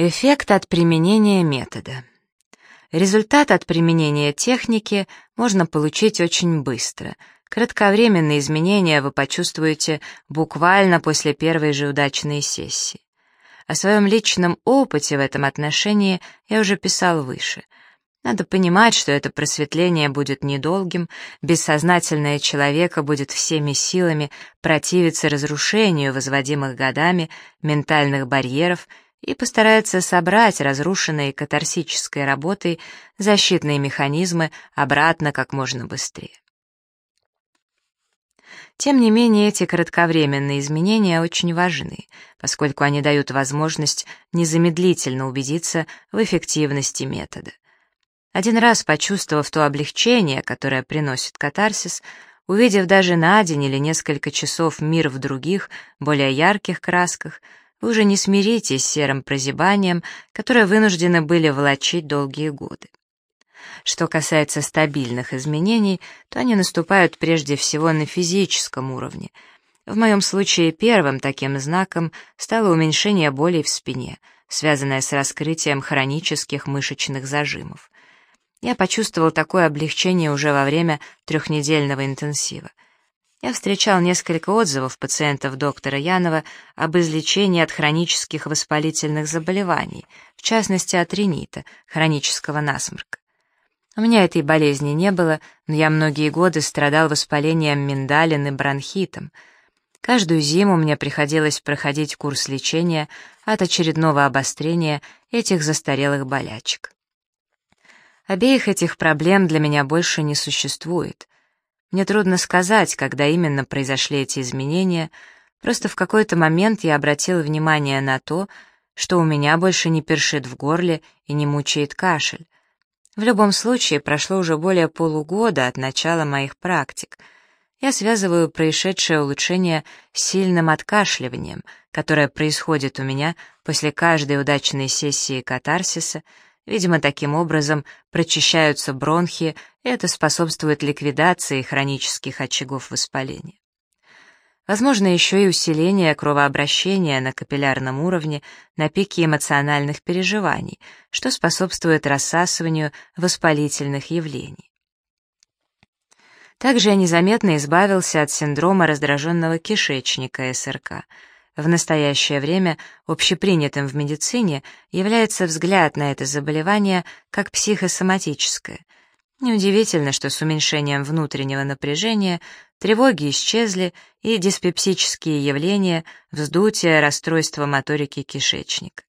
Эффект от применения метода. Результат от применения техники можно получить очень быстро. Кратковременные изменения вы почувствуете буквально после первой же удачной сессии. О своем личном опыте в этом отношении я уже писал выше. Надо понимать, что это просветление будет недолгим, бессознательное человека будет всеми силами противиться разрушению возводимых годами ментальных барьеров и постарается собрать разрушенные катарсической работой защитные механизмы обратно как можно быстрее. Тем не менее, эти кратковременные изменения очень важны, поскольку они дают возможность незамедлительно убедиться в эффективности метода. Один раз почувствовав то облегчение, которое приносит катарсис, увидев даже на день или несколько часов мир в других, более ярких красках, вы уже не смиритесь с серым прозябанием, которое вынуждены были волочить долгие годы. Что касается стабильных изменений, то они наступают прежде всего на физическом уровне. В моем случае первым таким знаком стало уменьшение боли в спине, связанное с раскрытием хронических мышечных зажимов. Я почувствовал такое облегчение уже во время трехнедельного интенсива. Я встречал несколько отзывов пациентов доктора Янова об излечении от хронических воспалительных заболеваний, в частности от ринита, хронического насморка. У меня этой болезни не было, но я многие годы страдал воспалением миндалин и бронхитом. Каждую зиму мне приходилось проходить курс лечения от очередного обострения этих застарелых болячек. Обеих этих проблем для меня больше не существует — мне трудно сказать, когда именно произошли эти изменения, просто в какой-то момент я обратил внимание на то, что у меня больше не першит в горле и не мучает кашель. В любом случае, прошло уже более полугода от начала моих практик. Я связываю происшедшее улучшение с сильным откашливанием, которое происходит у меня после каждой удачной сессии катарсиса — Видимо, таким образом прочищаются бронхи, и это способствует ликвидации хронических очагов воспаления. Возможно еще и усиление кровообращения на капиллярном уровне на пике эмоциональных переживаний, что способствует рассасыванию воспалительных явлений. Также я незаметно избавился от синдрома раздраженного кишечника СРК — в настоящее время общепринятым в медицине является взгляд на это заболевание как психосоматическое. Неудивительно, что с уменьшением внутреннего напряжения тревоги исчезли и диспепсические явления, вздутие, расстройство моторики кишечника.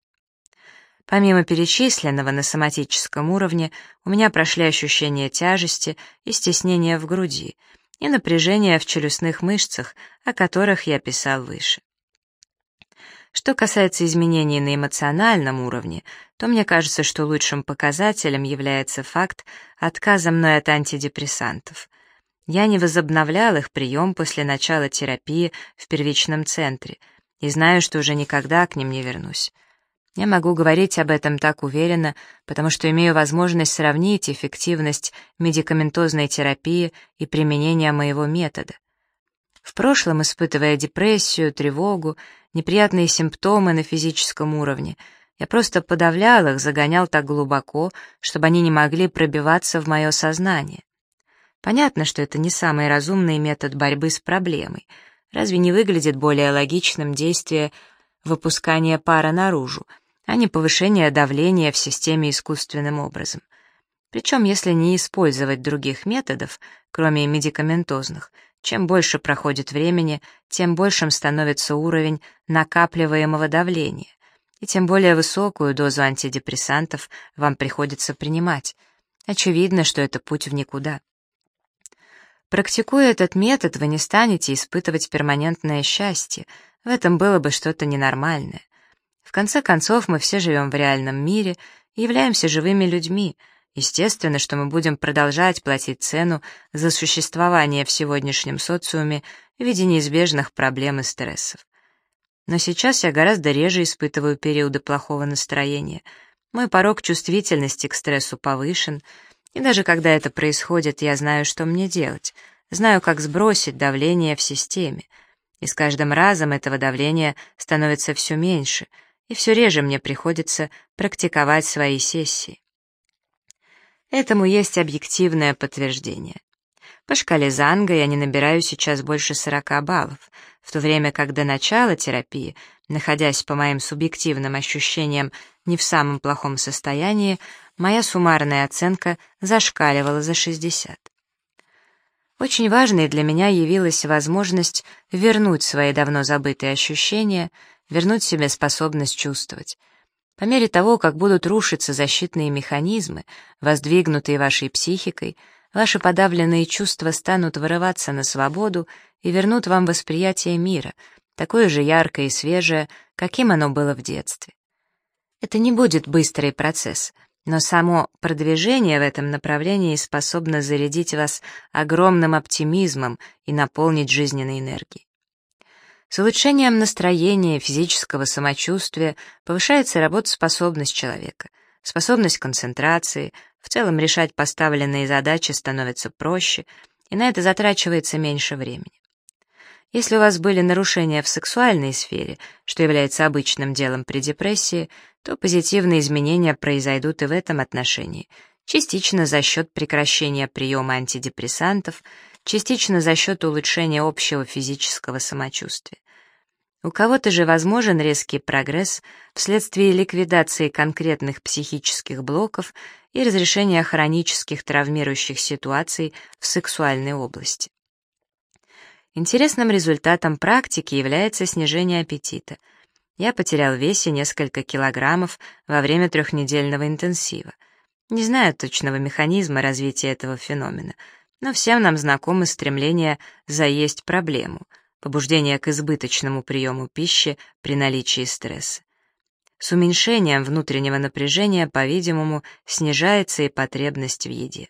Помимо перечисленного на соматическом уровне, у меня прошли ощущения тяжести и стеснения в груди, и напряжение в челюстных мышцах, о которых я писал выше. Что касается изменений на эмоциональном уровне, то мне кажется, что лучшим показателем является факт отказа мной от антидепрессантов. Я не возобновлял их прием после начала терапии в первичном центре и знаю, что уже никогда к ним не вернусь. Я могу говорить об этом так уверенно, потому что имею возможность сравнить эффективность медикаментозной терапии и применения моего метода. В прошлом, испытывая депрессию, тревогу, неприятные симптомы на физическом уровне, я просто подавлял их, загонял так глубоко, чтобы они не могли пробиваться в мое сознание. Понятно, что это не самый разумный метод борьбы с проблемой. Разве не выглядит более логичным действие выпускания пара наружу, а не повышение давления в системе искусственным образом? Причем, если не использовать других методов, кроме медикаментозных, чем больше проходит времени, тем большим становится уровень накапливаемого давления, и тем более высокую дозу антидепрессантов вам приходится принимать. Очевидно, что это путь в никуда. Практикуя этот метод, вы не станете испытывать перманентное счастье, в этом было бы что-то ненормальное. В конце концов, мы все живем в реальном мире и являемся живыми людьми — Естественно, что мы будем продолжать платить цену за существование в сегодняшнем социуме в виде неизбежных проблем и стрессов. Но сейчас я гораздо реже испытываю периоды плохого настроения. Мой порог чувствительности к стрессу повышен, и даже когда это происходит, я знаю, что мне делать, знаю, как сбросить давление в системе. И с каждым разом этого давления становится все меньше, и все реже мне приходится практиковать свои сессии. Этому есть объективное подтверждение. По шкале Занга я не набираю сейчас больше 40 баллов, в то время как до начала терапии, находясь по моим субъективным ощущениям не в самом плохом состоянии, моя суммарная оценка зашкаливала за 60. Очень важной для меня явилась возможность вернуть свои давно забытые ощущения, вернуть себе способность чувствовать. По мере того, как будут рушиться защитные механизмы, воздвигнутые вашей психикой, Ваши подавленные чувства станут вырываться на свободу и вернут вам восприятие мира, такое же яркое и свежее, каким оно было в детстве. Это не будет быстрый процесс, но само продвижение в этом направлении способно зарядить вас огромным оптимизмом и наполнить жизненной энергией. С улучшением настроения, физического самочувствия повышается работоспособность человека, способность концентрации, в целом решать поставленные задачи становится проще, и на это затрачивается меньше времени. Если у вас были нарушения в сексуальной сфере, что является обычным делом при депрессии, то позитивные изменения произойдут и в этом отношении, частично за счет прекращения приема антидепрессантов, частично за счет улучшения общего физического самочувствия. У кого-то же возможен резкий прогресс вследствие ликвидации конкретных психических блоков и разрешения хронических травмирующих ситуаций в сексуальной области. Интересным результатом практики является снижение аппетита. Я потерял в весе несколько килограммов во время трехнедельного интенсива. Не знаю точного механизма развития этого феномена, но всем нам знакомо стремление заесть проблему — побуждение к избыточному приему пищи при наличии стресса. С уменьшением внутреннего напряжения, по-видимому, снижается и потребность в еде.